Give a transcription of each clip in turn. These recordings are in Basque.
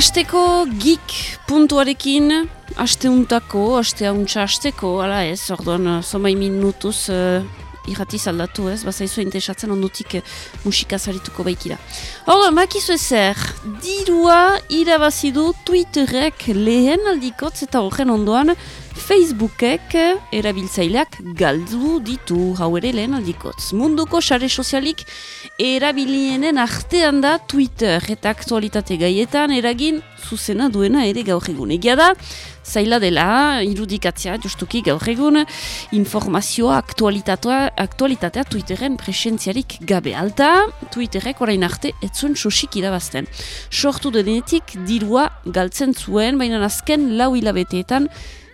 Asteko geek puntuarekin, aste untako, aste hauntza asteko, ala ez, orduan, zomai minutuz uh, irratiz aldatu ez, bazaizu interesatzen ondutik uh, musika zarituko baikira. Orduan, makizu ezer, dirua irabazidu Twitterrek lehen aldikotz eta horren ondoan Facebookek erabiltzaileak galdu ditu hau ere lehen aldikotz. Munduko sare sozialik erabilienen artean da Twitter eta aktualitate gaietan eragin zuzena duena ere gaur egun. Egia da, zaila dela, irudikatzea justuki gaur egun, informazioa aktualitatea, aktualitatea Twitterren presentziarik gabe alta, Twitterrek orain arte etzuen sosik irabazten. Sortu denetik dirua galtzen zuen, baina azken lau hilabeteetan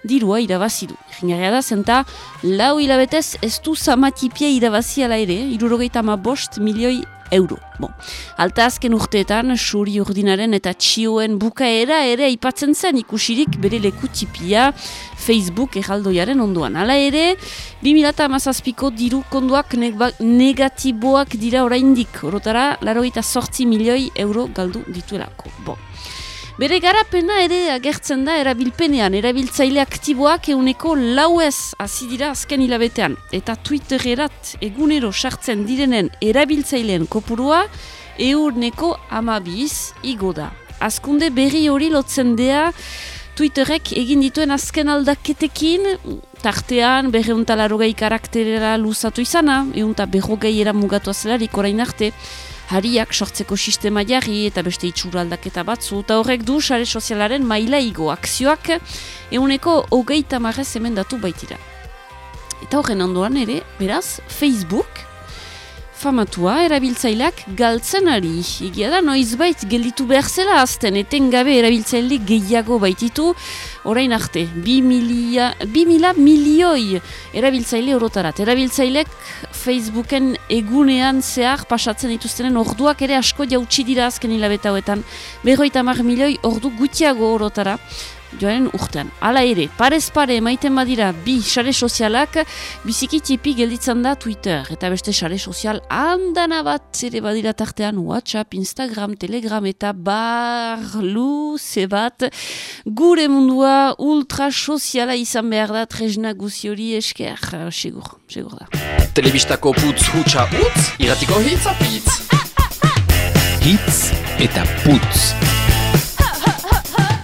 dirua irabazi du. Jingarria da, zenta, lau hilabetez ez du zamatipia irabazi ala ere, irurogeita ma bost milioi euro. Bon. Alta azken urteetan, suri urdinaren eta txioen bukaera ere aipatzen zen ikusirik bere leku tipia Facebook erraldoiaren onduan. Hala ere, 2008ko diru konduak negatiboak dira oraindik, orotara, laro eta sortzi milioi euro galdu dituelako. Bon. Bere garapena ere agertzen da erabilpenean, erabiltzaile aktiboak euneko lauez hasi dira azken hilabetean. Eta Twittererat egunero sartzen direnen erabiltzaileen kopurua euneko amabiz igo da. Azkunde berri hori lotzen dea Twitterek egin dituen azken aldaketekin, tartean berreuntalarogei karakterera luzatu izana, eunta berrogei eramugatu azelarik orain arte, hariak sortzeko sistema jarri eta beste itxura aldaketa batzu, eta horrek du sare sozialaren maila igo akzioak euneko hogeita marrez emendatu baitira. Eta horren ondoan ere, beraz, Facebook, famatua erabiltzaileak galtzen ari. Egia da, noiz bait gelditu behar zela azten, etengabe erabiltzaile gehiago baititu, orain arte, bi, milia, bi mila milioi erabiltzaile orotarat. Erabiltzailek Facebooken egunean zehar pasatzen dituztenen orduak ere asko jautsi dira azken hilabeta hoetan. Berroita mar milioi ordu gutiago orotara joaren urtean. Hala ere, parez pare maiten badira bi sare sozialak, biziki tipi gelditzen da Twitter. Eta beste sare sozial handana bat ere badira tartean WhatsApp, Instagram, Telegram eta bar luze bat. Gure mundua ultra soziala izan behar da tresna guzi hori esker. Segur, segur da. Telebistako putz hutsa utz, iratiko hitz apitz. Hitz eta putz.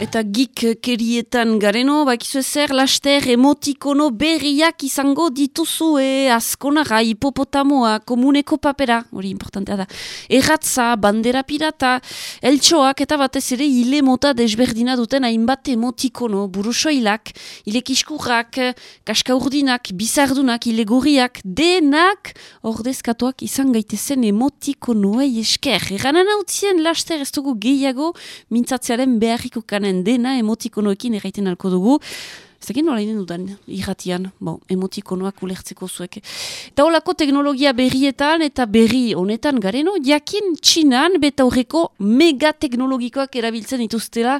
Eta gik kerietan gareno, bakizu ezer, laster emotikono berriak izango dituzue, askonara, hipopotamoa, komuneko papera, hori importantea da, erratza, bandera pirata, eltsoak eta batez ere hile mota desberdina duten hainbat emotikono, burusoilak, ilekiskurrak, kaskaurdinak, bizardunak, ilegurriak, denak ordezkatuak izan gaitezen emotikonoei esker. Eranan hau laster ez dugu gehiago mintzatzearen beharriko kanen dena emotikonoekin erraiten alko dugu. Zekin nola inen dudan irratian, bon, emotikonoak ulertzeko zuek. Eta holako teknologia berrietan eta berri honetan gareno, jakin txinan beta horreko megateknologikoak erabiltzen dituztela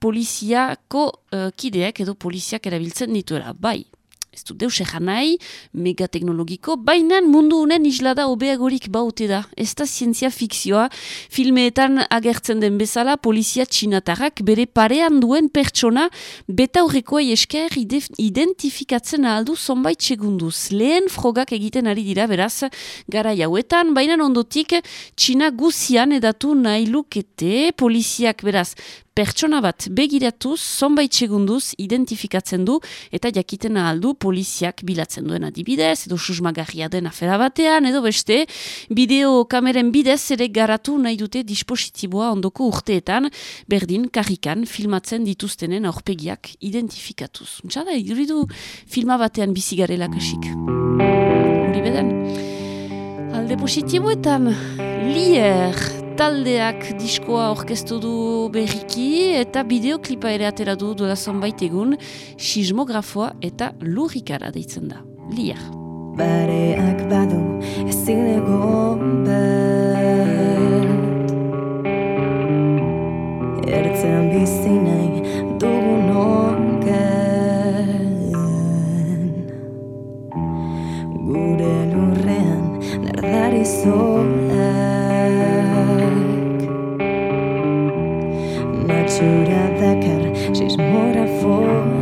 poliziako uh, kideak edo poliziak erabiltzen dituela. Bai, ez du deus nahi, megateknologiko, baina mundu honen islada obeagorik baute da. Ez da zientzia fikzioa, filmeetan agertzen den bezala, polizia txinatarrak bere parean duen pertsona beta horrekoa esker identifikatzen aldu zonbait segunduz. Lehen frogak egiten ari dira beraz, gara jauetan, baina ondotik txina guzian edatu nahi lukete, poliziak beraz, pertsona bat begiratuz, zonbait segunduz identifikatzen du eta jakiten aldu poliziak bilatzen duen adibidez, edo susmagarria den afera batean, edo beste, bideo kameren bidez ere garatu nahi dute dispositiboa ondoko urteetan, berdin, karrikan, filmatzen dituztenen aurpegiak identifikatuz. Txada, iduridu filma batean bizigarela kasik. Hori beden. Alde positiboetan, lier, taldeak diskoa orkestu du berriki eta bideoklipa ere atera du duela zonbait egun sismografoa eta lurrikara deitzen da. Liar. Bareak badu ezin bat Ertzen bizi nahi dugun Gure lurrean nardari zola amor afora.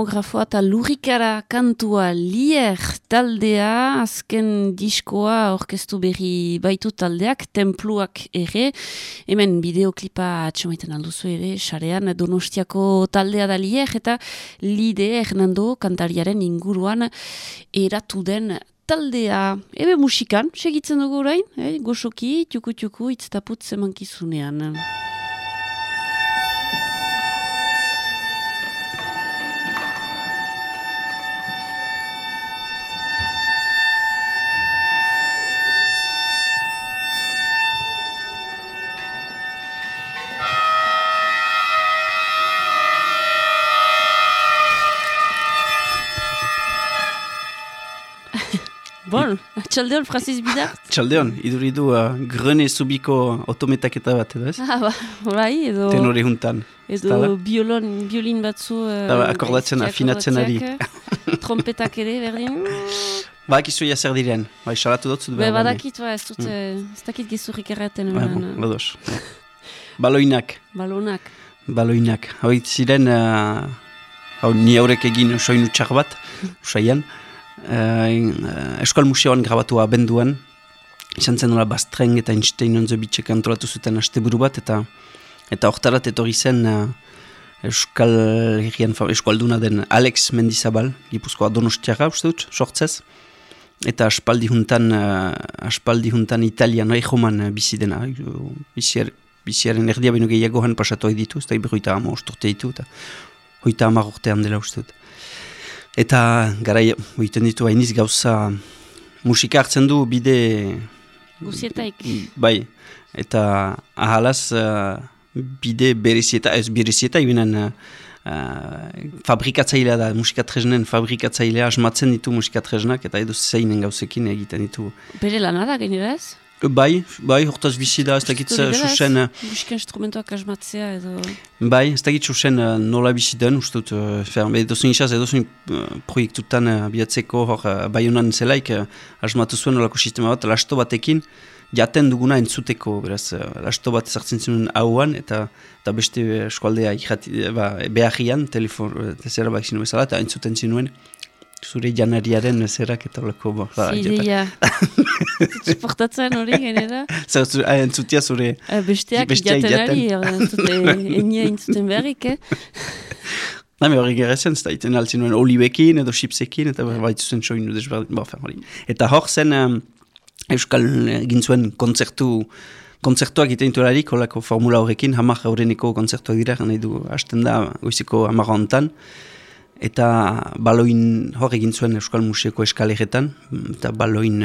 Sismografoa eta lurikara kantua lier taldea, azken diskoa orkestu berri baitu taldeak, templuak ere, hemen bideoklipa atxamaiten alduzu ere, sarean donostiako taldea da lier, eta lide Hernando kantariaren inguruan eratu den taldea. Ebe musikan, segitzen dugu orain, eh? goxoki, txuku-txuku, itztaputz emankizunean. Bon, txaldeon, Francis Bidart? Txaldeon, iduridu uh, grene zubiko autometaketa bat, edo ez? Ah, ba, bai, edo... Tenore juntan. Edo biolon, biolin batzu... Uh, akordatzen, afinatzen ari. Trompetak ere, berdin? Ba, ekizu zer diren. Ba, isalatu dut zut behar. Ba, badakit, ba, ez dut, mm. ez dakit gizurrik erraten. Ba, bon, badoz. Baloinak. Balonak. Baloinak. Hau ziren, uh, hau ni haurek egin soinu txar bat, usaian uh, Eskol Museoan grabatu abenduan, izan zen nola Bastreng eta Einstein onzo bitxek antolatu zuten asteburu bat, eta eta hortarat etorri zen uh, Euskal Herrian Eskualduna den Alex Mendizabal, Gipuzkoa Donostiaga, uste dut, sortzez, eta aspaldi juntan, uh, aspaldi juntan Italian, Eichoman uh, bizi dena, biziar, biziaren erdia beno gehiago han pasatu ditu, eta iberroita ama osturte ditu, eta hoita ama urtean dela uste dut. Eta gara egiten ditu hainiz gauza musika hartzen du bide... Guzietaik. Bai, eta ahalaz uh, bide berezieta, ez berezieta, ibinen uh, fabrikatzailea da, musikatresnen fabrikatzailea asmatzen ditu musikatresnak, eta edo zeinen gauzekin egiten ditu. Bere lanara, genera ez? Bai, bai, hortaz bizi da, ez dakit susen... Musika instrumentoak asmatzea edo... Bai, ez dakit susen nola bizi den, uste dut, edo zuen isaz, edo zuen proiektutan biatzeko hor bai honan zelaik, asmatu zuen nolako sistema bat, lasto batekin, jaten duguna entzuteko, beraz, lasto bat ezartzen zuen hauan, eta, eta beste eskualdea ba, beharrian, telefon, zera bak zinu bezala, eta entzuten zinuen, zure janariaren zerak eta olako bo. Zidia. Portatzen hori genera? Zer, entzutia zure... Besteak jaten ari, enia entzuten beharrik, eh? Nami hori gerezen, ez da iten altzen nuen olibekin edo chipsekin, eta baitu zen soinu desberdin, bo, hori. Eta hor zen, um, Euskal gintzuen kontzertu, kontzertuak iten ditularik, holako formula horrekin, hamar horreniko kontzertuak dira, nahi du, hasten da, goiziko hamar hontan, eta baloin hor egin zuen Euskal Museoko eskaleretan, eta baloin,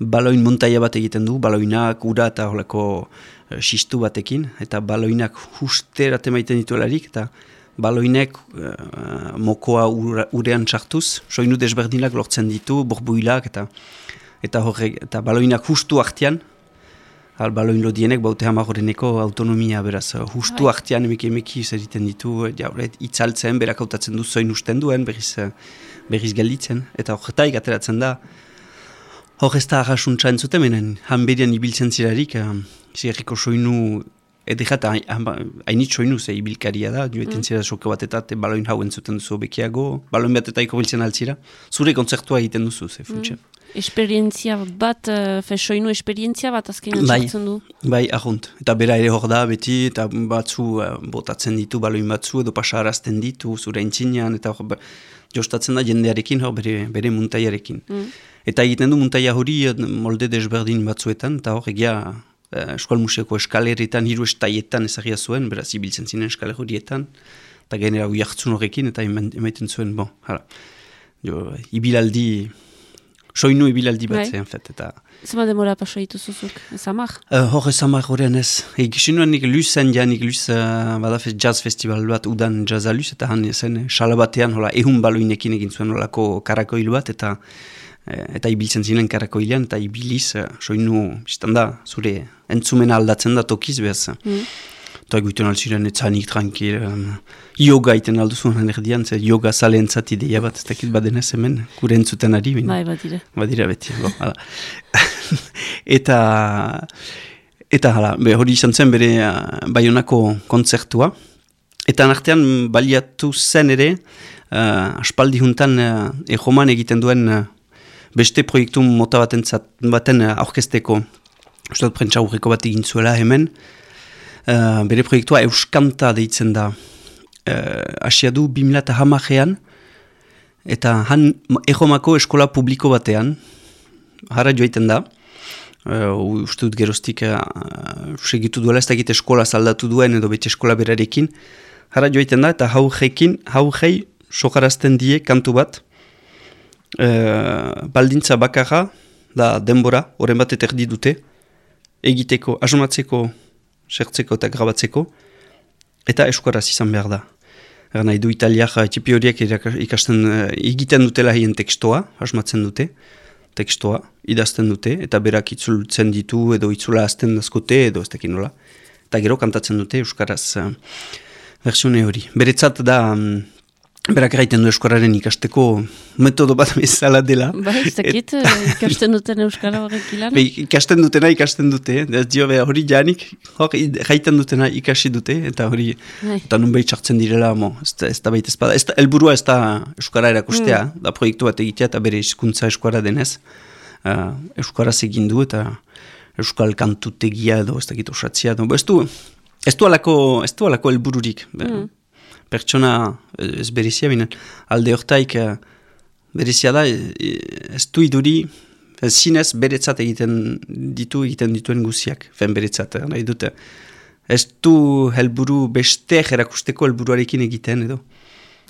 baloin montaia bat egiten du, baloinak ura eta horreko uh, batekin, eta baloinak justerat emaiten dituelarik, eta baloinek uh, mokoa urean txartuz, soinu desberdinak lortzen ditu, borbuilak, eta eta horre, eta baloinak justu artean, albaloin lodienek baute hamagoreneko autonomia beraz. Justu Hai. artean emeki emeki zer ditu, ja, itzaltzen, berak hautatzen du zoin usten duen, berriz, berriz gelditzen. Eta horretaik ateratzen da, hor ez da arrasuntza entzuten, menen hanberian ibiltzen zirarik, zirriko soinu Edexat, hainit soinu ze ibilkaria da, joetan mm. zira soke bat eta baloin hau entzuten duzu bekiago, baloin bat eta ikobiltzen altzira, zure kontzertua egiten duzu, ze funtsa. Mm esperientzia bat, uh, fesoinu esperientzia bat azken bai, du? Bai, ahunt. Eta bera ere hor da beti, eta batzu uh, botatzen ditu, baloin batzu, edo pasarazten ditu, zure entzinean, eta hor, jostatzen da jendearekin, hor bere, bere muntaiarekin. Mm. Eta egiten du muntaia hori eh, molde desberdin batzuetan, eta hor egia eskual museko eskaleretan, hiru estaietan ezagia zuen, beraz ibiltzen zinen eskaler horietan, eta genera hui hartzun horrekin, eta emaiten zuen, bon, hala. Jo, ibilaldi soinu ibilaldi bat bai. zen, fet, eta... Zema demora paso dituzuzuk, ez amak? Uh, hor ez amak horrean ez. Egisin nuen nik luzen, ja nik luz, uh, badafez jazz festival bat, udan jazza luz, eta han zen, xala batean, hola, ehun baloinekin egin zuen holako karakoil bat, eta eta ibiltzen zinen karakoilean, eta ibiliz, uh, soinu, biztan da, zure entzumena aldatzen da tokiz behaz. Mm. eta egiten alziren etzanik tranquil, um, yoga iten alduzu erdian, ze yoga zale entzat ideia bat, ez dakit badenez hemen, gure entzuten ari. Bai, badire. Badira beti, bo, eta, eta hala, hori izan zen bere uh, baionako kontzertua. Eta nartean baliatu zen ere, uh, aspaldi juntan uh, egiten duen uh, beste proiektu mota baten, zat, baten uh, aurkezteko, dut prentsa bat egin zuela hemen, Uh, bere proiektua Euskanta deitzen da. Uh, Asia du 2000 hamajean, eta han ejomako eskola publiko batean, harra joaiten da, uh, uste dut geroztik uh, segitu duela ez dakit eskola zaldatu duen edo bete eskola berarekin, harra joaiten da, eta hau jekin, hau jei sokarazten die kantu bat, baldintza bakarra, da denbora, horren bat eterdi dute, egiteko, asomatzeko sertzeko eta grabatzeko, eta eskuaraz izan behar da. Era nahi du italiak txipi horiek ikasten uh, egiten dutela hien tekstoa, asmatzen dute, tekstoa, idazten dute, eta berak itzultzen ditu edo itzula azten dazkote edo ez tekin nola. Eta gero kantatzen dute Euskaraz uh, versione hori. Beretzat da, um, Berak gaiten du Euskararen ikasteko metodo bat bezala dela. Ba, ez dakit, eh, ikasten duten Euskara horrek ilan? Be, ikasten dutena ikasten dute, ez dio be, hori janik, hori gaiten dutena ikasi dute, eta hori, Bai. eta nun behit sartzen direla, mo, ez da, ez da baita espada. Ez da, elburua ez da Euskara erakustea, Mm. da proiektu bat egitea, eta bere hizkuntza Euskara denez, uh, Euskaraz egin du, eta Euskal kantutegia edo, ez dakit osatzia, edo, ez du, ez du alako, ez du alako elbururik. Be, Mm. pertsona ez berizia binen. Alde hortaik eh, berizia da, eh, ez du iduri, eh, zinez beretzat egiten ditu egiten dituen guziak, fen beretzat, eh, nahi dute. Ez du helburu beste erakusteko helburuarekin egiten edo.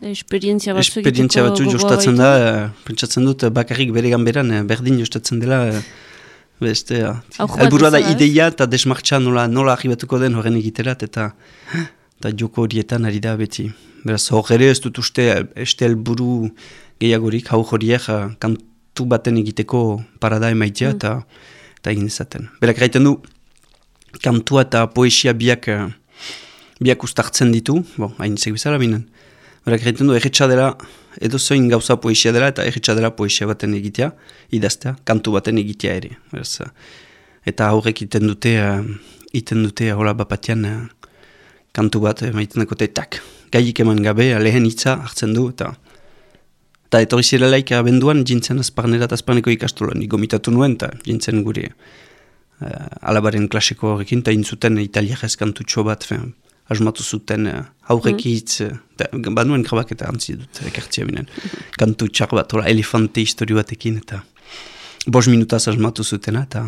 Esperientzia batzu Esperientzia batzu jostatzen da, eh, pentsatzen dut eh, bakarrik bere ganberan eh, berdin jostatzen dela, eh, beste, eh, Hau bat helburua da ez? ideia eta desmartxa nola, nola arribatuko den horren egiterat eta eta joko horietan ari da beti. Beraz, hor ere ez dut uste este helburu gehiagorik, hau horiek eh, kantu baten egiteko parada emaitea eta eta egin dezaten. Berak gaiten du, kantua eta poesia biak, eh, biak ustartzen ditu, bon, hain zek bezala binen. Berak gaiten du, erretxa dela, edo zoin gauza poesia dela, eta erretxa dela poesia baten egitea, idaztea, kantu baten egitea ere. Beraz, eh, eta aurrek iten dute, uh, iten dute hola bapatian eh, kantu bat, uh, maiten dakote, tak, gaiik eman gabe, lehen hitza hartzen du, eta eta etorri zirelaik abenduan, jintzen azparnera eta azparneko ikastola, ni gomitatu nuen, eta jintzen gure uh, alabaren klasiko horrekin, eta intzuten italiak kantutxo bat, fen, asmatu zuten uh, aurrek hitz, uh, eta banuen grabak eta antzi dut, ekartzia binen, kantu txar bat, hola, elefante histori batekin, eta bos minutaz asmatu zutena, eta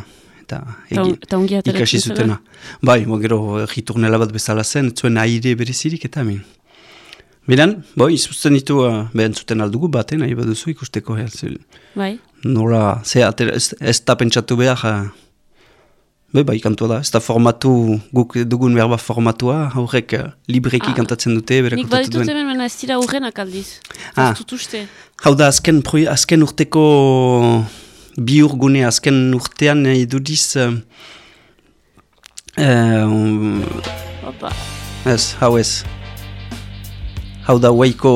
eta Ta- egin, ta ikasi zutena. Bai, bo, gero riturnela bat bezala zen, zuen aire berezirik eta min. Beran, bo, izuzten ditu, uh, behen zuten aldugu baten, nahi baduzu ikusteko, eh, zel- Bai, nola, ze, atera, ez, ez da pentsatu behar, uh, be, bai, kantua da, ez da formatu, guk dugun berba formatua, haurek uh, libreki Ah. kantatzen dute, berak nik kontatu baditut duen. hemen, baina ez dira urrenak aldiz. Ah. Hau da, azken, azken urteko bi urgune, azken urtean eh, iduriz, uh, uh, Opa. Ez, hau ez. Hau da, waiko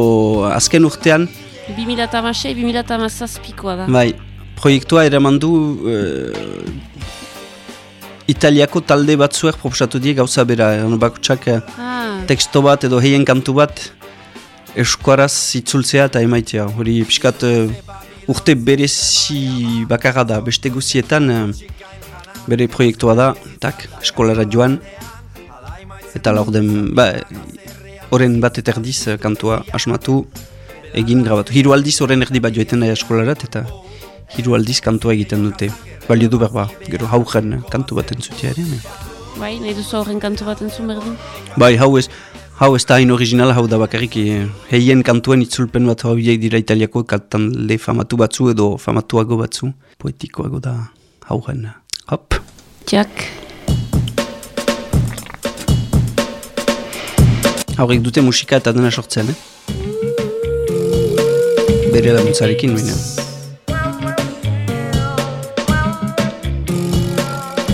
azken urtean, 2006, 2007koa da. bai, proiektua eraman du eh, Italiako talde batzuek proposatu die gauza bera, eh, bakutsak eh, Ah, teksto bat edo heien kantu bat eskuaraz itzultzea eta emaitea. Hori pixkat eh, urte berezi bakarra da, beste guzietan eh, bere proiektua da, tak, eskolara joan, eta laur den, ba, horren bat eterdiz eh, kantua asmatu, egin grabatu. Hiru aldiz horren erdi bat joeten da eskolarat, eta hiru aldiz kantua egiten dute. Balio du berba, gero haugen eh, kantu bat entzutea ere. bai, nahi duzu horren kantu bat entzun berdin. Bai, hau ez, hau ez da hain originala, hau da bakarrik eh, heien kantuen itzulpen bat hau dira italiako kantan le famatu batzu edo famatuago batzu. Poetikoago da haugen. Hop. Tiak. Haurek dute musika eta dena sortzen, eh? Bere laguntzarekin, baina.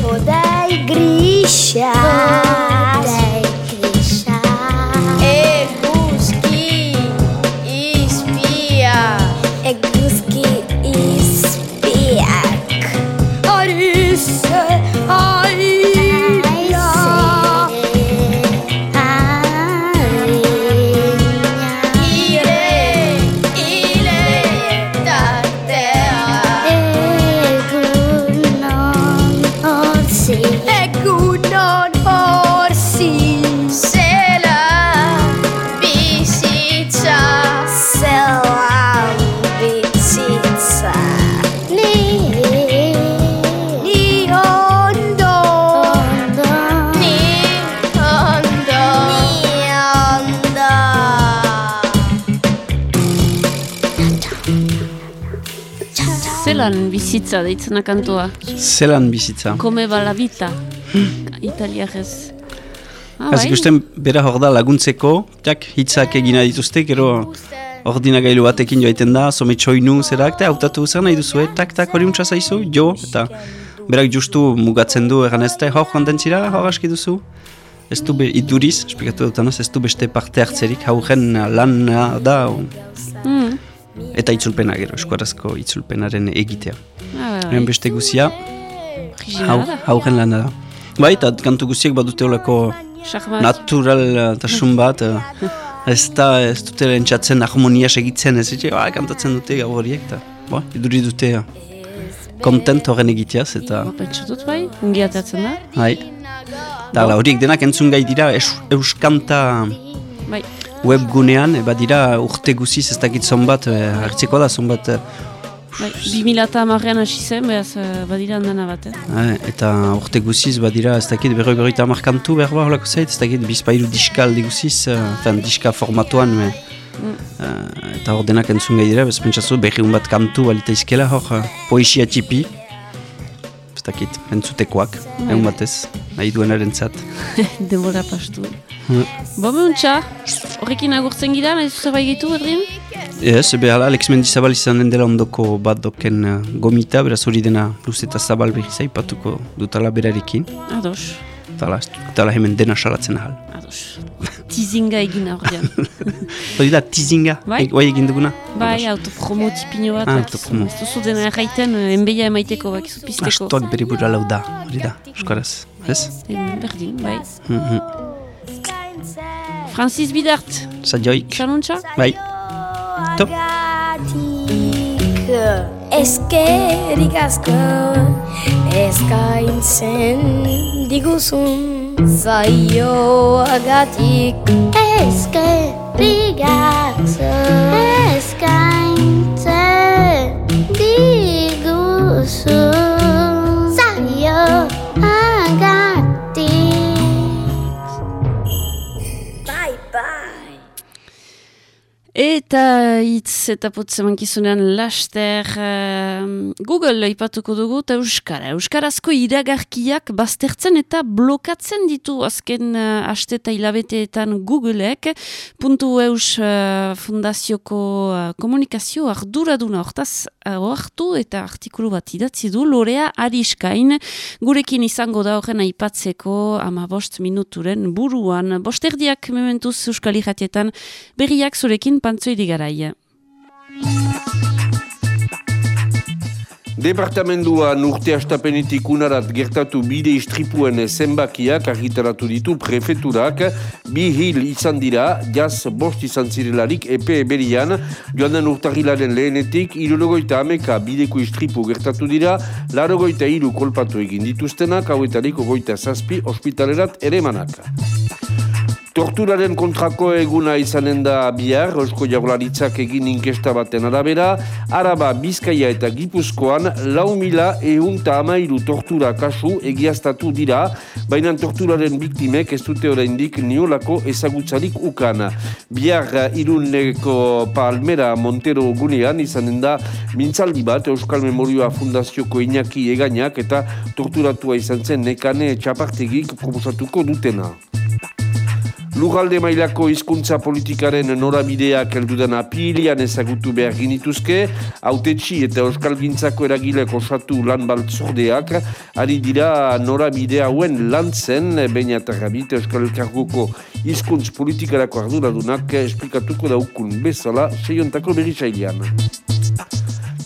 Podai grisa zelan bizitza deitzena kantua. Zelan bizitza. Come va la vita. Italiarez. Ah, Ez bai? ikusten bera hor da laguntzeko, jak hitzak egina dituzte, gero ordinagailu batekin joaiten da, some txoinu zerak, eta hautatu zer nahi duzu, tak, tak, hori untsa zaizu, jo, eta berak justu mugatzen du egan ez da, hor joan zira, hor aski duzu. Ez du be, iduriz, esplikatu dutanaz, ez du beste parte hartzerik, haugen lan da, Mm. Eta itzulpena gero, eskuarazko itzulpenaren egitea. Ah, bai, bai. beste guzia, hau, da. haugen lana da. Bai, eta kantu guziek badute olako Shahmat. naturaltasun bat, eh, ez da, ez dute entzatzen harmonia segitzen, ez dute, ah, kantatzen dute gau horiek, eta, ba, iduri dute eh, kontent horren egiteaz, eta, Ba, Pentsu dut bai, ungi atatzen da. hai. Da, horiek denak entzun gai dira, euskanta Bai, webgunean, eba dira urte guziz ez dakit zonbat, eh, hartzeko da zonbat, eh, bai. 2000 eta hamarrean hasi zen, behaz, eh, badira handana bat, eh? eh, eta urte guziz badira ez dakit berroi berroita hamar kantu behar behar holako zait, ez dakit bizpairu diska aldi guziz, diska formatuan, me, eh, eta hor denak entzun gai dira, bezpentsatzu berriun bat kantu balita izkela hor, poesia txipi, ez dakit, entzutekoak, egun batez, nahi duenaren zat. Denbora pastu. Hmm. Bo behuntza, horrekin agurtzen gira, nahi zuzer bai gaitu, Erdin? Ez, behala, Alex Mendizabal izan den dela ondoko bat doken eh, gomita, beraz hori dena luz eta zabal berriz aipatuko dutala berarekin, Ados, eta ez dutala hemen dena salatzen ahal. ados. Tizinga egin aurrean. Hori da, tizinga, Bai. e, egin duguna? bai, autopromo tipino bat, Ah, autopromo. Ez duzu dena erraiten, eh, enbeia emaiteko, bakizu pizteko. Astoak bere burua lau da, hori da, euskaraz, ez? Berdin, bai. Mm Francis Bidart, Zadioik, xanuntza? bai. To. Eskerik asko eskaintzen diguzun zaioagatik Eskerik asko eskaintzen diguzun Eta hitz eta putze mankizunean laster em, Google ipatuko dugu eta Euskara. Euskarazko iragarkiak baztertzen eta blokatzen ditu azken uh, aste eta hilabeteetan Googleek. Puntu eus uh, fundazioko uh, komunikazio arduraduna hortaz uh, ohartu eta artikulu bat idatzi du Lorea Ariskain gurekin izango da horren aipatzeko ama bost minuturen buruan. Bosterdiak mementuz Euskal Iratietan berriak zurekin pantzoidi garaia. Departamenduan urte astapenetik unarat gertatu bide istripuen zenbakiak argitaratu ditu prefeturak, bi hil izan dira, jaz bost izan zirelarik epe eberian, joan den urtarrilaren lehenetik, irurogoita ameka bideko istripu gertatu dira, larogoita hiru kolpatu egin dituztenak, hauetarik ogoita zazpi ospitalerat ere manak. Torturaren kontrako eguna izanen da bihar, Eusko Jaurlaritzak egin inkesta baten arabera, Araba, Bizkaia eta Gipuzkoan lau mila ehunta amairu tortura kasu egiaztatu dira, baina torturaren biktimek ez dute oraindik niolako ezagutzarik ukan. Bihar iruneko Palmera Montero gunean izanen da mintzaldi bat Euskal Memorioa Fundazioko Iñaki Egainak eta torturatua izan zen nekane txapartegik proposatuko dutena. Lugalde mailako hizkuntza politikaren norabideak heldudan apilian ezagutu behar ginituzke, autetxi eta euskal gintzako eragilek osatu lan baltzordeak, ari dira norabide hauen lantzen, baina eta gabit euskal elkargoko hizkuntz politikarako arduradunak esplikatuko daukun bezala seiontako berrisailean.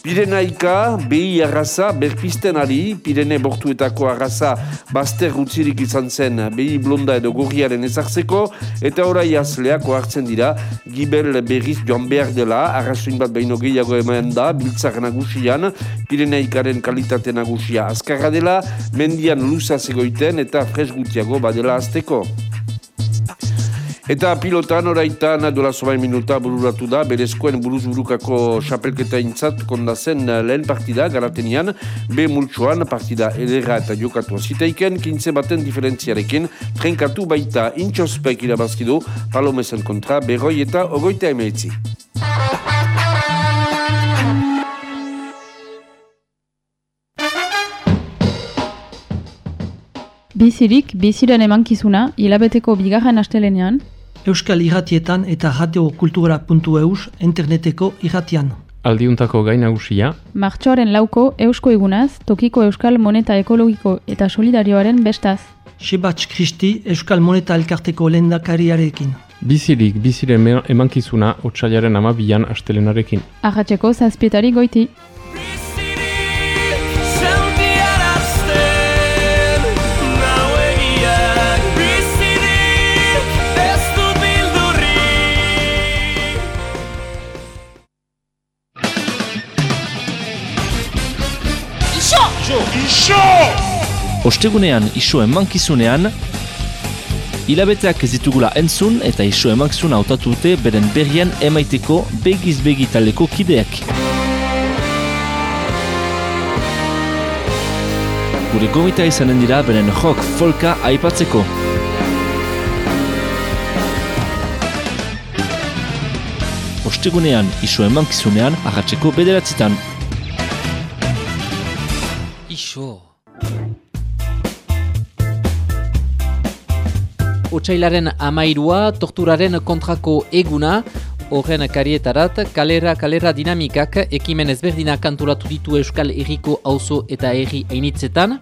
Pirenaika, behi arraza, berpisten ari, Pirene bortuetako arraza bazter utzirik izan zen behi blonda edo gorriaren ezartzeko, eta orai azleako hartzen dira, gibel berriz joan behar dela, arrazoin bat behin gehiago eman da, biltzar nagusian, Pirenaikaren kalitate nagusia azkarra dela, mendian luza zegoiten eta fres gutiago badela azteko. Eta pilotan oraitan duela zobain minuta bururatu da, berezkoen buruz burukako xapelketa intzat kondazen lehen partida garatenian, B multxoan partida edera eta jokatu aziteiken, kintze baten diferentziarekin, trenkatu baita intxospek irabazkidu, palomezen kontra, berroi eta ogoita emeetzi. Bizirik, biziren emankizuna, hilabeteko bigarren astelenean, Euskal irratietan eta radiokultura.eus interneteko irratian. Aldiuntako gai nagusia, martxoaren lauko eusko egunaz, tokiko euskal moneta ekologiko eta solidarioaren bestaz. Sebatx Kristi Euskal Moneta Elkarteko lehendakariarekin. bizirik biziren me- emankizuna otsailaren amabian astelenarekin. Arratxeko zazpietari goiti. Ostegunean iso emankizunean, hilabeteak ez ditugula entzun eta iso emankizuna hautatu dute beren berrian emaiteko begiz begi taldeko kideak. Gure gomita izanen dira beren rock folka aipatzeko. Ostegunean iso emankizunean arratseko bederatzitan. Iso. Otsailaren amairua, torturaren kontrako eguna, horren karietarat, kalera kalera dinamikak ekimen ezberdinak antolatu ditu Euskal Herriko auzo eta herri ainitzetan.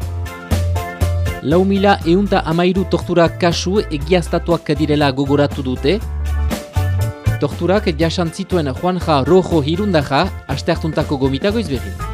Lau mila eunta amairu tortura kasu egiaztatuak direla gogoratu dute. Torturak jasan zituen Juanja Rojo Hirundaja, aste hartuntako gomitago izberri.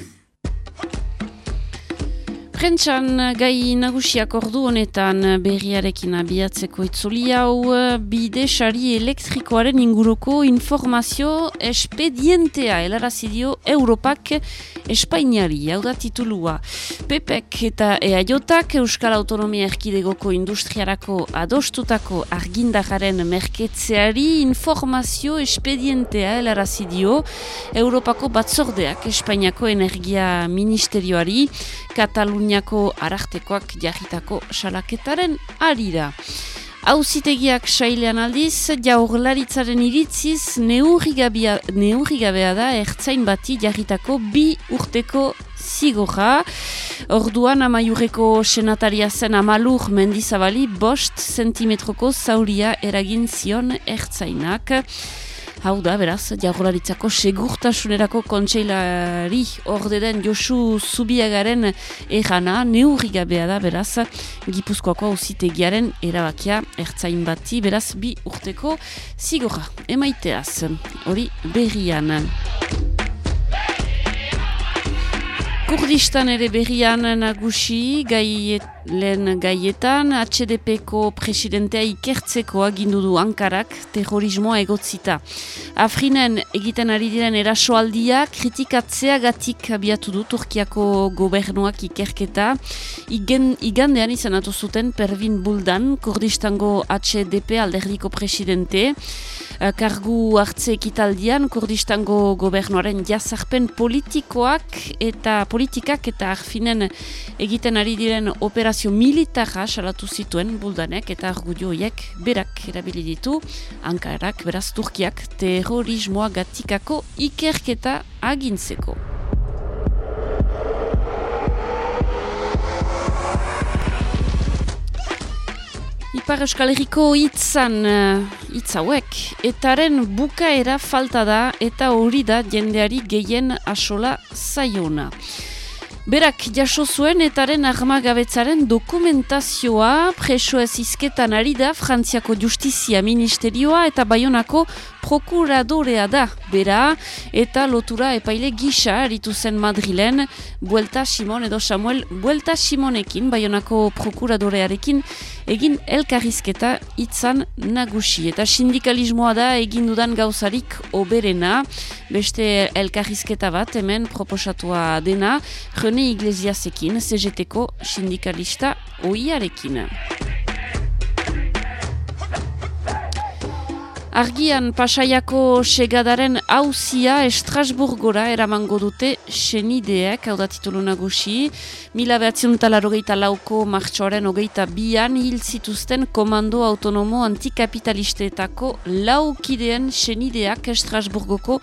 Prentxan gai nagusiak ordu honetan berriarekin abiatzeko itzuli hau bide sari elektrikoaren inguruko informazio espedientea helarazidio Europak Espainiari, hau da titulua. PEPek eta EAJak Euskal Autonomia Erkidegoko Industriarako adostutako argindajaren merketzeari informazio espedientea helarazidio Europako batzordeak Espainiako Energia Ministerioari Kataluniako arartekoak jarritako salaketaren arira. Hauzitegiak sailean aldiz, jaurlaritzaren iritziz neurrigabea, da ertzain bati jarritako bi urteko zigorra. Orduan amaiurreko senataria zen amalur mendizabali bost zentimetroko zauria eragin zion ertzainak. Hau da, beraz, jaurlaritzako segurtasunerako kontseilari orde den Josu Zubiagaren erana neurrigabea da, beraz, Gipuzkoako auzitegiaren erabakia ertzain bati, beraz, bi urteko zigorra emaiteaz, hori berrian. Kurdistan ere berrian nagusi gaiet, lehen gaietan HDPko presidentea ikertzeko agindu du Ankarak terrorismoa egotzita. Afrinen egiten ari diren erasoaldia kritikatzea gatik abiatu du Turkiako gobernuak ikerketa. Igen, igandean izanatu zuten Pervin Buldan, Kurdistango HDP alderdiko presidente. Kargu hartze ekitaldian Kurdistango gobernuaren jazarpen politikoak eta politikak eta arfinen egiten ari diren operazio militarra salatu zituen buldanek eta argudioiek berak erabili ditu Ankarak beraz Turkiak terrorismoa gatikako ikerketa agintzeko. Ipar Euskal Herriko hitzan hitz hauek. Etaren bukaera falta da eta hori da jendeari gehien asola zaiona. Berak jaso zuen etaren armagabetzaren dokumentazioa. Preso ez izketan ari da Frantziako Justizia Ministerioa eta Bayonako prokuradorea da bera. Eta lotura epaile gisa aritu zen Madrilen. Buelta Simon edo Samuel Buelta Simonekin Bayonako prokuradorearekin egin elkarrizketa itzan nagusi eta sindikalismoa da egin dudan gauzarik oberena beste elkarrizketa bat hemen proposatua dena René Iglesiasekin CGT-ko sindikalista oiarekin. Argian pasaiako segadaren hauzia Estrasburgora eramango dute senideek, hau da titulu nagusi. Mila behatzion talarrogeita lauko martxoaren hogeita bian hil zituzten komando autonomo antikapitalistetako laukideen senideak Estrasburgoko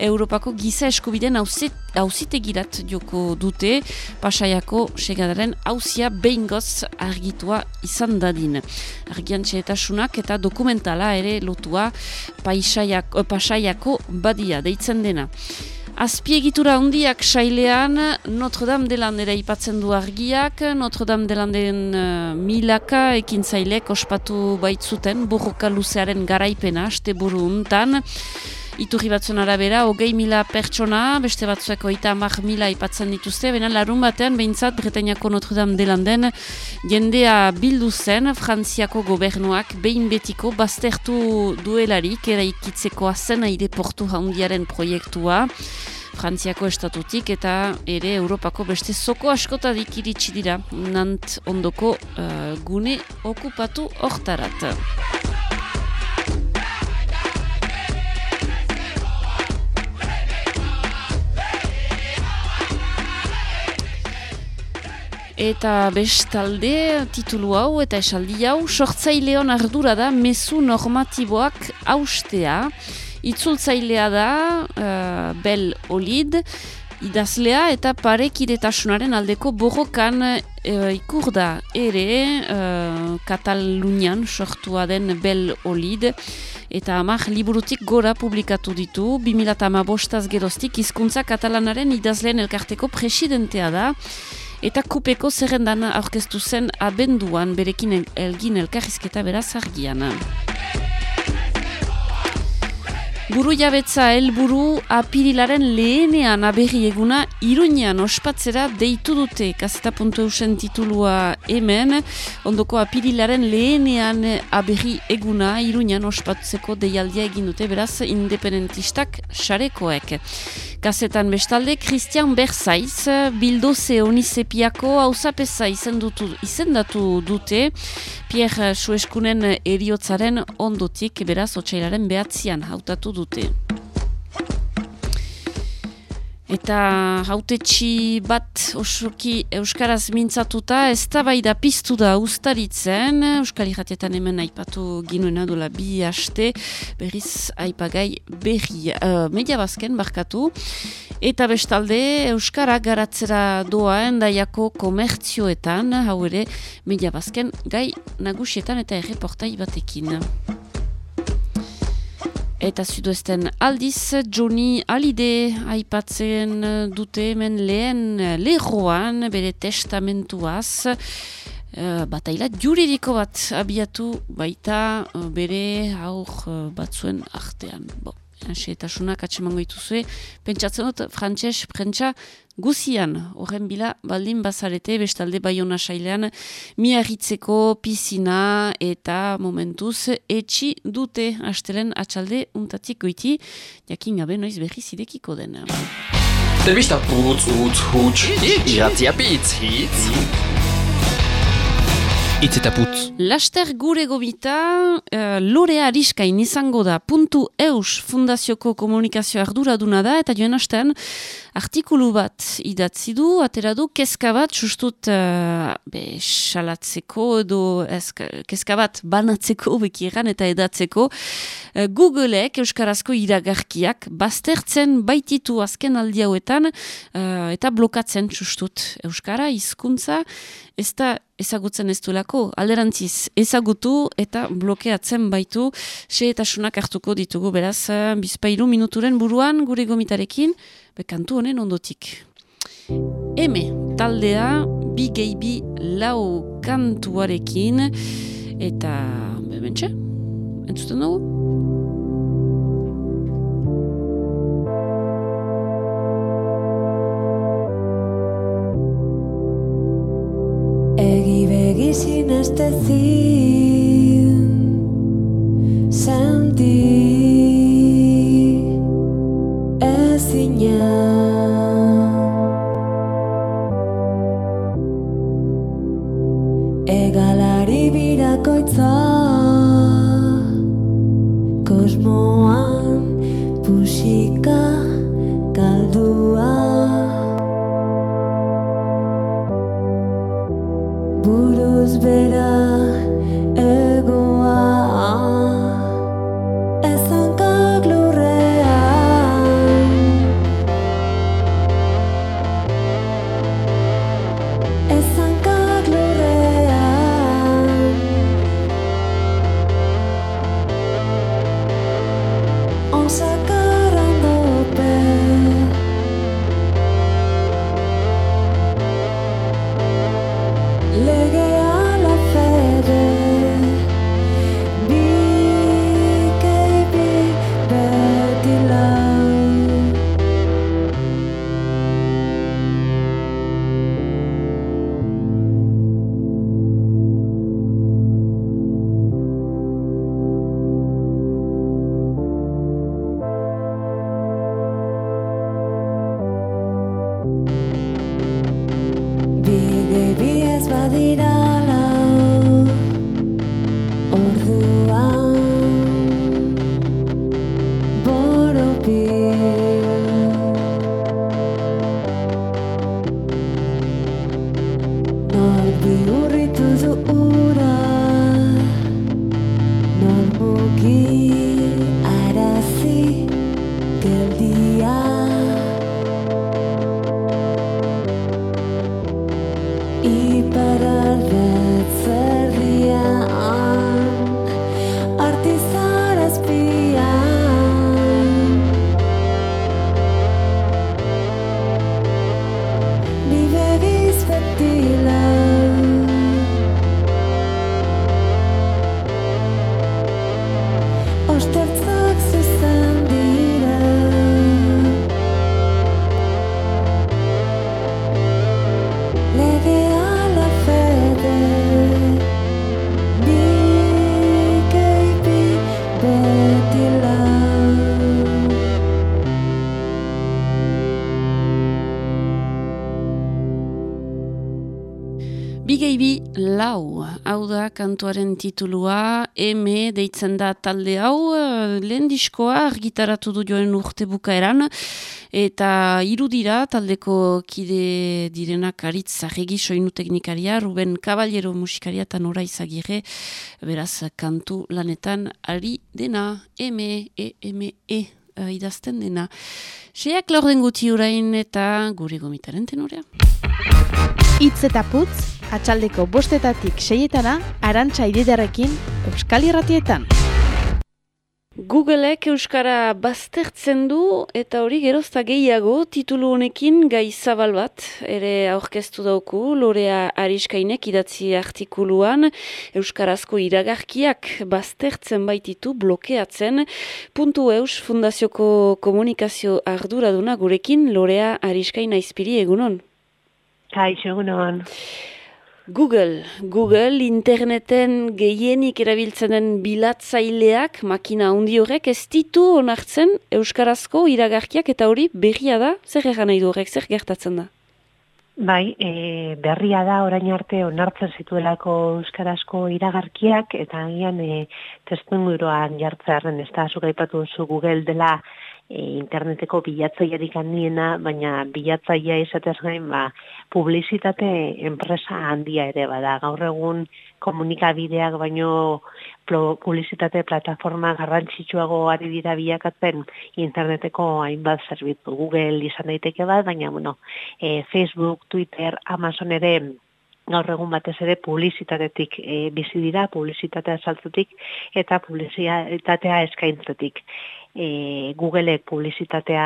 Europako giza eskubiden hauzitegirat joko dute pasaiako segadaren hauzia behingoz argitua izan dadin. Argian txetasunak eta dokumentala ere lotua paisaiako, pasaiako badia deitzen dena. Azpiegitura handiak sailean Notre Dame de Landera ipatzen du argiak, Notre Dame de Landen uh, milaka ekin zailek ospatu baitzuten borroka luzearen garaipena, aste buru untan. Iturri batzuen arabera, hogei mila pertsona, beste batzueko eta amak mila ipatzen dituzte, bena larun batean, behintzat, Bretainiako Notre Dame de Landen, jendea bildu zen, Frantziako gobernuak behin betiko baztertu duelarik, eraikitzeko azen aire portu handiaren proiektua, Frantziako estatutik eta ere Europako beste zoko askotadik iritsi dira nant ondoko uh, gune okupatu hortarat. Eta bestalde titulu hau eta esaldi hau sortzaileon ardura da mezu normatiboak austea. Itzultzailea da uh, Bel Olid, idazlea eta parekidetasunaren aldeko borrokan uh, ikur da. Ere uh, Katalunian sortua den Bel Olid eta amak liburutik gora publikatu ditu. 2008 geroztik hizkuntza katalanaren idazleen elkarteko presidentea da eta kupeko zerrendan aurkeztu zen abenduan berekin elgin elkarrizketa beraz argian. Buru jabetza helburu apirilaren lehenean aberri eguna iruñean ospatzera deitu dute kaseta puntu eusen titulua hemen ondoko apirilaren lehenean aberri eguna iruñean ospatzeko deialdia egin dute beraz independentistak xarekoek. Kazetan bestalde, Christian Berzaiz, Bildo Zeonizepiako hausapesa izendatu dute, Pierre Sueskunen eriotzaren ondotik, beraz, otxailaren behatzian hautatu dute. Eta hautetxi bat osoki Euskaraz mintzatuta, ez da bai da piztu da ustaritzen, Euskal Iratietan hemen aipatu ginoena dola bi haste, berriz aipagai berri, uh, media bazken barkatu. Eta bestalde, Euskara garatzera doaen daiako komertzioetan, hau ere, media bazken gai nagusietan eta erreportai batekin. Eta zuduesten aldiz, Johnny Halide aipatzen dute hemen lehen lehoan bere testamentuaz. Uh, bataila juridiko bat abiatu baita uh, bere aur uh, batzuen artean. Bo, Anxetasunak atsemango dituzue. Pentsatzen dut, frantxez, prentsa, guzian, horren bila, baldin bazarete, bestalde baiona sailean, miarritzeko pizina eta momentuz etxi dute astelen atxalde untatik goiti, jakin gabe noiz berri zidekiko den. Telebista putz, utz, huts, iratzia pitz, hitz. Itz eta putz. Laster gure gobita, uh, lorea ariskain izango da. Puntu eus fundazioko komunikazio arduraduna da, eta joan hastean artikulu bat idatzi du, atera du, kezka bat, sustut, uh, be, salatzeko edo ezka, kezka bat banatzeko bekiran eta edatzeko, uh, Googleek euskarazko iragarkiak baztertzen baititu azken aldi hauetan uh, eta blokatzen sustut euskara, hizkuntza ez da ezagutzen ez duelako, alderantziz ezagutu eta blokeatzen baitu, xe eta sunak hartuko ditugu, beraz, bizpailu minuturen buruan gure gomitarekin, bekantu honen ondotik. Eme, taldea, bi gehi lau kantuarekin, eta, bementxe, entzuten dugu? Egi begi sinestezin kantuaren titulua, eme deitzen da talde hau, eh, lehen diskoa argitaratu du joen urte bukaeran, eta irudira taldeko kide direnak aritz zarregi soinu teknikaria, Ruben Caballero musikaria eta nora izagirre, beraz kantu lanetan ari dena, eme, e, eme, e, eh, idazten dena. Seak laurden guti urain eta gure gomitaren tenorea. Itz eta putz, atxaldeko bostetatik seietana, arantxa ididarekin, Euskal Irratietan. Googleek Euskara baztertzen du eta hori gerozta gehiago titulu honekin gai zabal bat ere aurkeztu dauku Lorea Ariskainek idatzi artikuluan Euskarazko iragarkiak baztertzen baititu blokeatzen puntu eus fundazioko komunikazio arduraduna gurekin Lorea Ariskaina izpiri egunon. Kaixo, egunon. Google, Google interneten gehienik erabiltzen den bilatzaileak, makina handi horrek, ez ditu onartzen euskarazko iragarkiak eta hori berria da, zer egan nahi du horrek, zer gertatzen da? Bai, e, berria da orain arte onartzen zituelako euskarazko iragarkiak eta agian e, testuinguruan jartzearen ez da zuk aipatu duzu Google dela e, interneteko bilatzailerik handiena, baina bilatzailea izatez gain ba publizitate enpresa handia ere bada. Gaur egun komunikabideak baino publizitate plataforma garrantzitsuago ari dira bilakatzen interneteko hainbat zerbitzu Google izan daiteke bat, baina bueno, e, Facebook, Twitter, Amazon ere gaur egun batez ere publizitatetik e, bizi dira, publizitatea saltzetik eta publizitatea eskaintzetik. E, Googleek publizitatea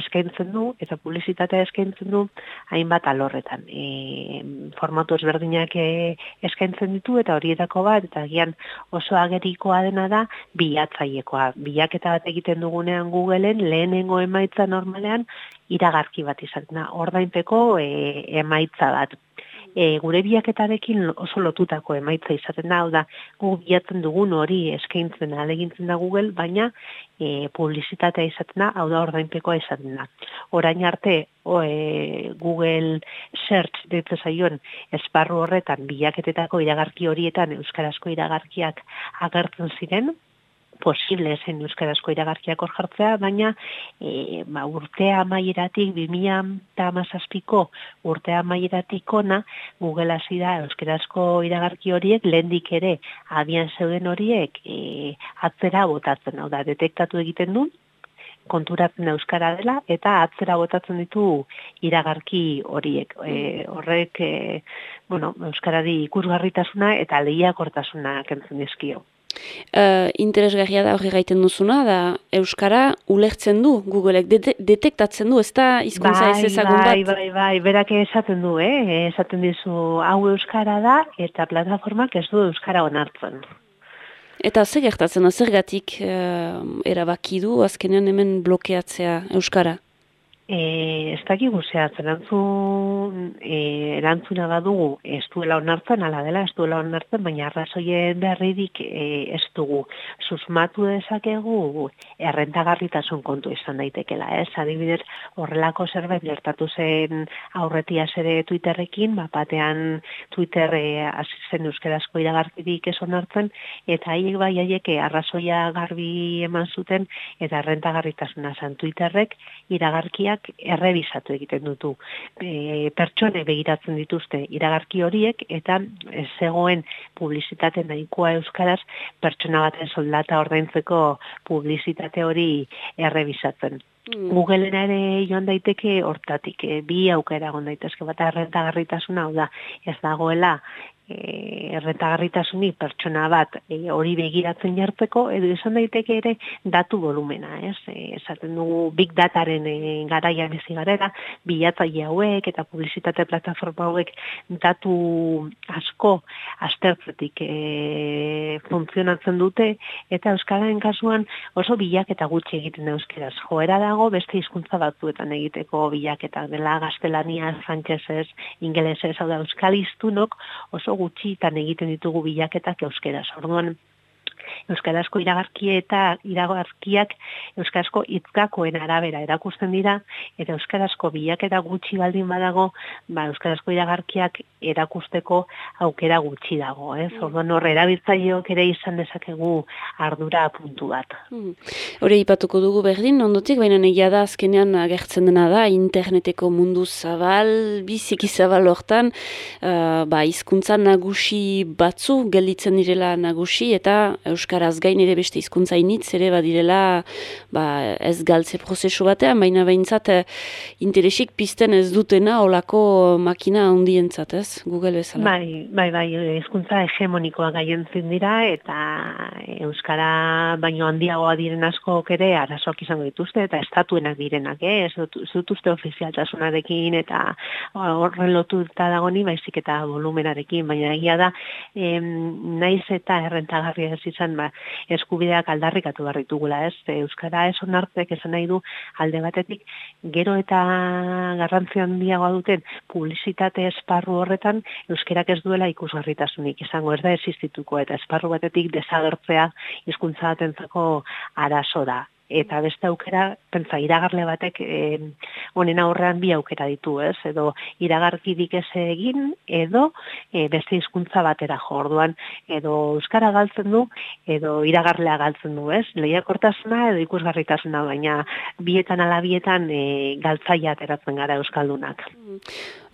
eskaintzen du eta publizitatea eskaintzen du hainbat alorretan. E, formatu ezberdinak e, eskaintzen ditu eta horietako bat eta agian oso agerikoa dena da bilatzailekoa. Bilaketa bat egiten dugunean Googleen lehenengo emaitza normalean iragarki bat izaten da. Ordainpeko e, emaitza bat e, gure biaketarekin oso lotutako emaitza izaten da, da, gu bilatzen dugun hori eskaintzen alegintzen da Google, baina e, publizitatea izaten da, hau da ordainpekoa izaten da. Orain arte, o, e, Google Search deitzen zaion esparru horretan bilaketetako iragarki horietan euskarazko iragarkiak agertzen ziren, posible zen euskarazko iragarkiak hor jartzea, baina e, ba, urtea amaieratik, 2017ko urtea amaieratik ona, Google hasi da euskarazko iragarki horiek lehendik ere abian zeuden horiek e, atzera botatzen, hau da, detektatu egiten du, konturatzen euskara dela eta atzera botatzen ditu iragarki horiek. E, horrek e, bueno, euskarari ikusgarritasuna eta lehiakortasuna kentzen dizkio. Uh, interesgarria da hori gaiten duzuna, da Euskara ulertzen du, Googleek dete detektatzen du, ez da hizkuntza ez ezagun bat? Bai, bai, bai, berak esaten du, eh? esaten dizu hau Euskara da eta plataformak ez du Euskara onartzen. Eta zer gertatzen, zergatik uh, erabaki du azkenean hemen blokeatzea Euskara? E, ez dakigu zehatz, erantzun, e, erantzuna badugu ez duela onartzen, ala dela ez duela onartzen, baina arrazoien berririk e, ez dugu. Susmatu dezakegu errentagarritasun kontu izan daitekela, ez? Adibidez, horrelako zerbait gertatu zen aurretia zere Twitterrekin, bat batean Twitter e, zen euskerazko iragartirik ez onartzen, eta haiek bai haiek arrazoia garbi eman zuten, eta errentagarritasuna zen Twitterrek iragarkia errebisatu egiten dutu. E, pertsone begiratzen dituzte iragarki horiek eta ez zegoen publizitate nahikoa euskaraz pertsona baten soldata ordaintzeko publizitate hori errebisatzen. Mm. Googleen ere joan daiteke hortatik, e, bi aukera egon daitezke bat errentagarritasuna, hau da, ez dagoela e, errentagarritasuni pertsona bat e, hori begiratzen jartzeko, edo izan daiteke ere datu volumena, ez? E, esaten dugu big dataren e, garaia bizi garera, bilatzaile hauek eta publizitate plataforma hauek datu asko astertzetik e, funtzionatzen dute, eta Euskararen kasuan oso bilaketa gutxi egiten euskeraz. Joera dago beste hizkuntza batzuetan egiteko bilaketa dela gaztelania, frantsesez, ingelesez, hau da euskalistunok oso gutxitan egiten ditugu bilaketak euskeraz. Orduan, euskarazko iragarki eta iragarkiak euskarazko hitzkakoen arabera erakusten dira eta euskarazko bilaketa gutxi baldin badago, ba euskarazko iragarkiak erakusteko aukera gutxi dago, ez? Mm. Orduan hor erabiltzaileok ere izan dezakegu ardura puntu bat. Mm. Hore ipatuko dugu berdin ondotik, baina egia da azkenean agertzen dena da interneteko mundu zabal, biziki zabal hortan, uh, ba hizkuntza nagusi batzu gelditzen direla nagusi eta Euskaraz gain ere beste hizkuntza initz ere badirela ba, ez galtze prozesu batean, baina behintzat eh, interesik pizten ez dutena olako makina handientzat ez, Google bezala. Bai, bai, bai, hizkuntza hegemonikoa gaientzin dira eta Euskara baino handiagoa diren asko ere arazoak izango dituzte eta estatuenak direnak, eh? ez dut uste ofizialtasunarekin eta horren lotu eta dagoni baizik eta volumenarekin, baina egia da em, naiz eta errentagarria ez izan ba, eskubideak aldarrikatu barritugula, ez? Euskara ez onartzek esan nahi du alde batetik gero eta garrantzi handiagoa duten publizitate esparru horretan euskerak ez duela ikusgarritasunik izango ez da existituko eta esparru batetik desagertzea hizkuntza batentzako arazo da eta beste aukera, pentsa, iragarle batek honen aurrean bi aukera ditu, ez? Edo iragarkidik ez egin, edo e, beste hizkuntza batera jorduan, edo euskara galtzen du, edo iragarlea galtzen du, ez? Lehiakortasuna edo ikusgarritasuna, baina bietan ala bietan e, galtzaia ateratzen gara euskaldunak.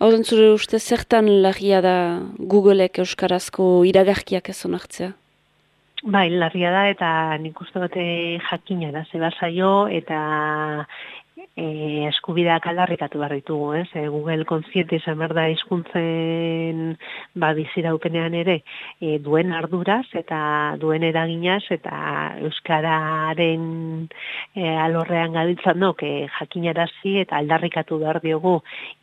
Hau zure uste zertan lagia da Googleek euskarazko iragarkiak ez onartzea? Bai, larria da eta nik uste bate jakina da, zeba zaio eta e, eskubideak aldarrikatu behar ditugu, ez? E, Google kontziente izan behar da izkuntzen ba, biziraupenean ere e, duen arduraz eta duen eraginaz eta Euskararen e, alorrean gabiltzan dok e, jakinarazi eta aldarrikatu behar diogu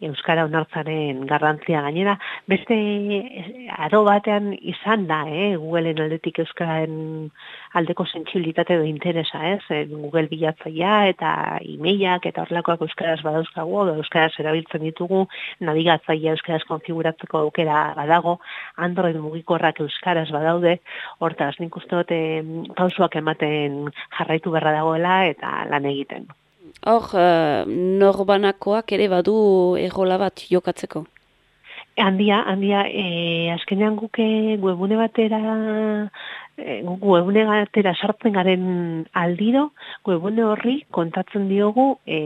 Euskara onartzaren garrantzia gainera. Beste aro batean izan da, eh? Googleen aldetik Euskararen aldeko sentsibilitate edo interesa, ez? E, Google bilatzaia eta e-mailak eta horrelakoak euskaraz badauzkagu, edo euskaraz erabiltzen ditugu, nabigatzaia euskaraz konfiguratzeko aukera badago, Android mugikorrak euskaraz badaude, hortaz nik uste dute pausuak ematen jarraitu berra dagoela eta lan egiten. Hor, uh, norbanakoak ere badu egola bat jokatzeko? Handia, handia, e, azkenean guke webune batera e, webune batera sartzen garen aldiro, webune horri kontatzen diogu e,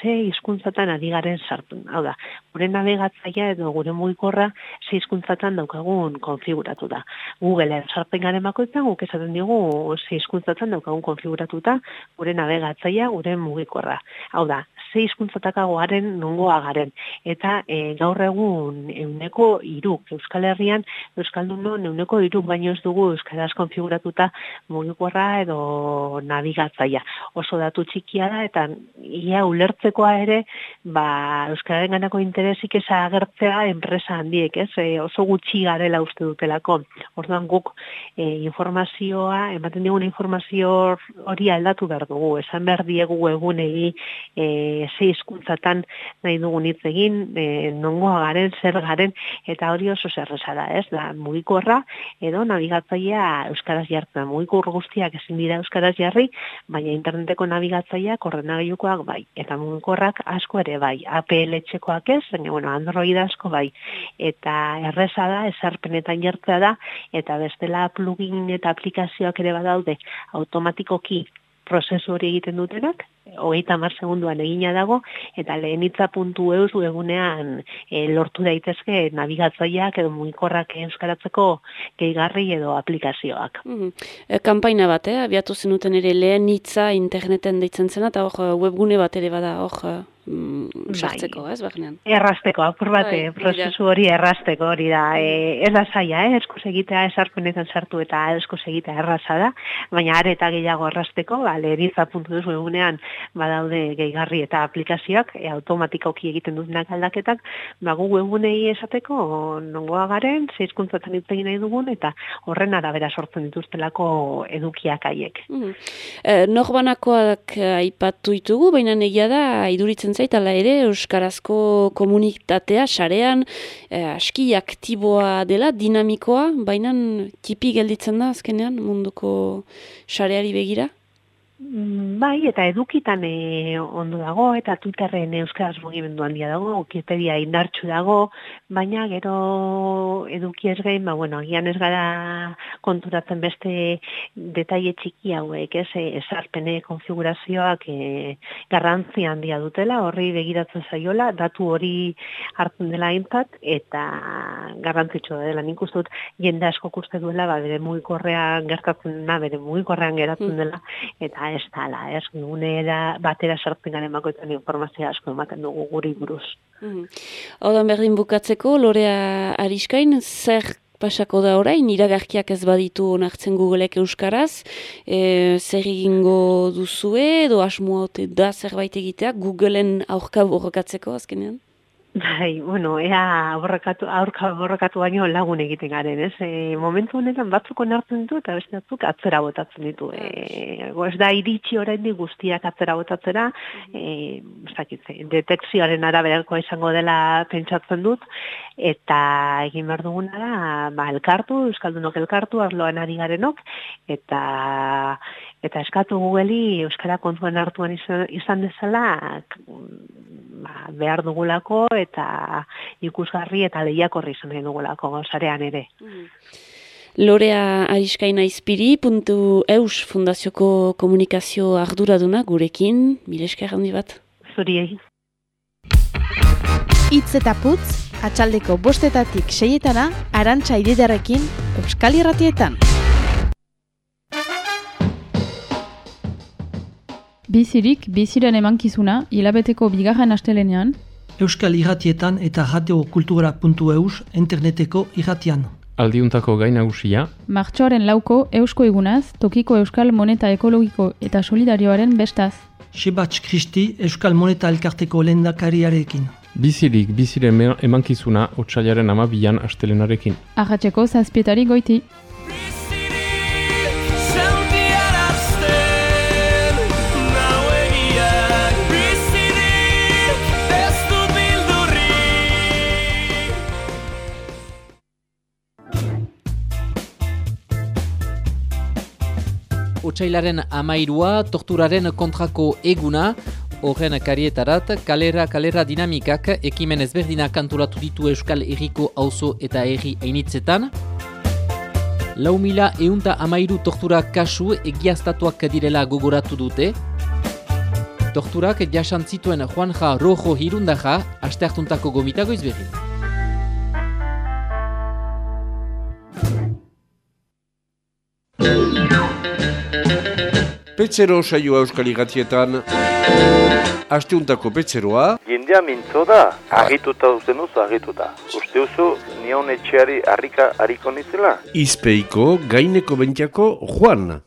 ze hizkuntzatan ari garen sartzen. Hau da, gure navegatzaia edo gure mugikorra ze hizkuntzatan daukagun konfiguratu da. Googleen sartzen garen bakoitzan guk esaten diogu ze hizkuntzatan daukagun konfiguratuta gure navegatzaia, gure mugikorra. Hau da, ze hizkuntzatakago garen nongoa garen. Eta e, gaur egun euneko iruk Euskal Herrian, Euskaldunon euneko iruk baino ez dugu Euskaraz konfiguratuta mugikorra edo navigatzaia. Oso datu txikia da eta ia ulertzekoa ere ba, Euskararen ganako interesik eza agertzea enpresa handiek, ez? E, oso gutxi garela uste dutelako. Orduan guk e, informazioa, ematen digun informazio hori aldatu behar dugu. Esan behar diegu egunegi e, ze hizkuntzatan nahi dugun hitz egin, e, nongoa garen, zer garen, eta hori oso zerreza da, ez? Da, mugikorra edo navigatzaia euskaraz jartzen. Mugikor guztiak ezin dira euskaraz jarri, baina interneteko navigatzaileak ordenagailukoak bai, eta mugikorrak asko ere bai. APL etxekoak ez, baina bueno, Android asko bai. Eta erreza da, esarpenetan jartzea da, eta bestela plugin eta aplikazioak ere badaude automatikoki prozesu hori egiten dutenak, hogeita mar segunduan egina dago, eta lehenitza.eus webunean e, lortu daitezke navigatzaileak edo mugikorrak euskaratzeko gehigarri edo aplikazioak. Mm -hmm. Kampaina bat, eh? abiatu zenuten ere lehen hitza interneten deitzen zena, eta hor webgune bat ere bada hor mm, sartzeko, ez, barnean? Errasteko, apur bat, Bai, prozesu hori errasteko hori da. E, ez da zaila, eh? eskuz egitea esarpenetan sartu eta eskuz egitea erraza da, baina are eta gehiago errasteko, ba, leheniza.eus webunean badaude gehigarri eta aplikazioak e, automatikoki egiten dutenak aldaketak, ba, gu webunei esateko nongoa garen, zeizkuntzatan hitz egin nahi dugun, eta horren arabera sortzen dituztelako edukiak haiek. Mm -hmm. e, Norbanakoak aipatu ditugu, baina egia da, iduritzen zait, ala ere, Euskarazko komunitatea, sarean, e, aski aktiboa dela, dinamikoa, baina tipi gelditzen da, azkenean, munduko sareari begira? Bai, eta edukitan e, ondo dago, eta Twitterren euskaraz mugimendu handia dago, Wikipedia indartxu dago, baina gero eduki ez gain, ba, bueno, agian ez gara konturatzen beste detaile txiki hauek, ez, esarpene konfigurazioak e, garrantzi handia dutela, horri begiratzen zaiola, datu hori hartzen dela aintzat, eta garrantzitsua dela, nik uste dut, jende asko uste duela, ba, bere mugikorrean gertatzen da, bere mugikorrean geratzen dela, eta ez dala, ez, gunera batera sartzen garen bakoetan informazioa asko ematen dugu guri buruz. Mm -hmm. berdin bukatzeko, Lorea Ariskain, zer pasako da orain, iragarkiak ez baditu onartzen Googleek euskaraz, e, zer egingo duzue, edo asmoa da zerbait egitea, Googleen aurka borrokatzeko azkenean? Bai, bueno, ea borrakatu, aurka borrakatu baino lagun egiten garen, ez? E, momentu honetan batzuk onartzen ditu eta beste batzuk atzera botatzen ditu. E, ez da iritsi oraindik guztiak atzera botatzera, e, zakitze, detekzioaren araberako izango dela pentsatzen dut, eta egin behar duguna da, ba, elkartu, Euskaldunok elkartu, arloan ari garenok, eta eta eskatu Google'i Euskara kontuan hartuan izan, izan dezala ba, behar dugulako eta ikusgarri eta lehiakorri izan dugulako gauzarean ere. Lorea Ariskaina Izpiri, puntu eus fundazioko komunikazio arduraduna gurekin, mileska handi bat. Zuri egin. Itz eta putz, atxaldeko bostetatik seietana, arantxa ididarekin, Euskal Irratietan. Bizirik, biziren emankizuna, hilabeteko bigarren astelenean, Euskal Irratietan eta radiokultura.eus interneteko irratian. Aldiuntako gain nagusia, martxoaren lauko eusko egunaz, tokiko euskal moneta ekologiko eta solidarioaren bestaz. Sebatx Kristi Euskal Moneta Elkarteko lendakariarekin. bizirik biziren emankizuna otsailaren amabilan astelenarekin. Ahatxeko zazpietari goiti. Otsailaren amairua, torturaren kontrako eguna, horren karietarat, kalera kalera dinamikak ekimen ezberdinak antolatu ditu Euskal Herriko auzo eta herri ainitzetan. Lau mila eunta amairu tortura kasu egiaztatuak direla gogoratu dute. Torturak jasan zituen Juanja Rojo Hirundaja, aste hartuntako gomitago izberri. Petzero saioa Euskal Igatietan. Asteuntako petzeroa. Jendea mintzo da, argituta usten duzu, argituta. Uste duzu, nion etxeari harrika hariko nizela? Izpeiko gaineko bentiako Juan.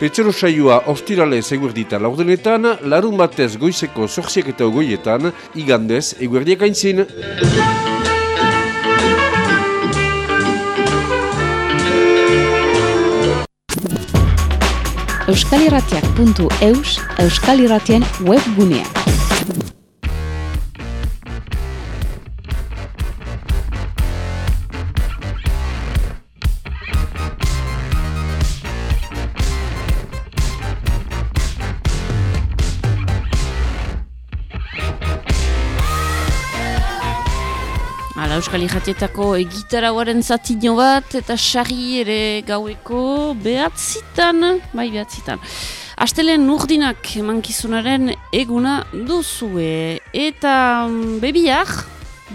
Petzero saioa ostirale eguerdita laurdenetan, larun batez goizeko zorziak eta ogoietan, igandez eguerdiak aintzin. euskalirratiak.eus euskalirratien webgunea. Euskal Ijatietako egitarauaren zatino bat, eta sarri ere gaueko behatzitan, bai behatzitan. Astelen urdinak emankizunaren eguna duzue, eta mm, bebiak,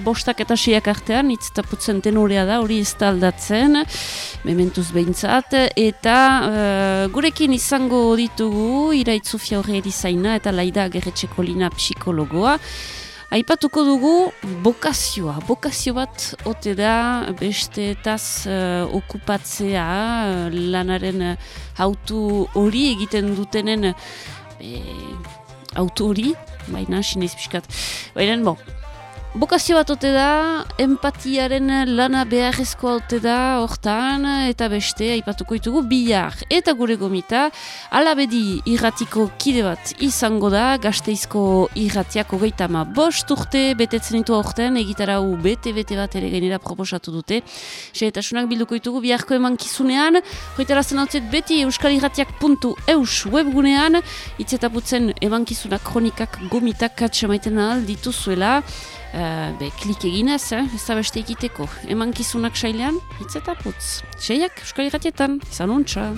bostak eta seiak artean, hitz eta putzen da, hori ez da aldatzen, mementuz behintzat, eta eh, gurekin izango ditugu, iraitzufia horre erizaina, eta laida gerretxeko lina psikologoa, Aipatuko dugu bokazioa. Bokazio bat ote da besteetaz uh, okupatzea uh, lanaren uh, autu hori egiten dutenen uh, autu hori, baina sinez pixkat. Baina, bon, Bokazio bat ote da, empatiaren lana beharrezkoa ote da hortan, eta beste, aipatuko ditugu bihar. Eta gure gomita, alabedi irratiko kide bat izango da, gazteizko irratiako geitama bost urte, betetzen ditu aurten, egitarau bete-bete bat ere gainera proposatu dute. Seetasunak bilduko ditugu biharko eman kizunean, hoitarazen hau beti euskalirratiak.eus webgunean, itzetaputzen eman kizunak kronikak gomitak katxamaiten ahal dituzuela, Uh, be, klik eginez, eh? ez da beste ikiteko. Eman kizunak sailean, hitz eta putz. Seiak, euskal irratietan, izan ontsa.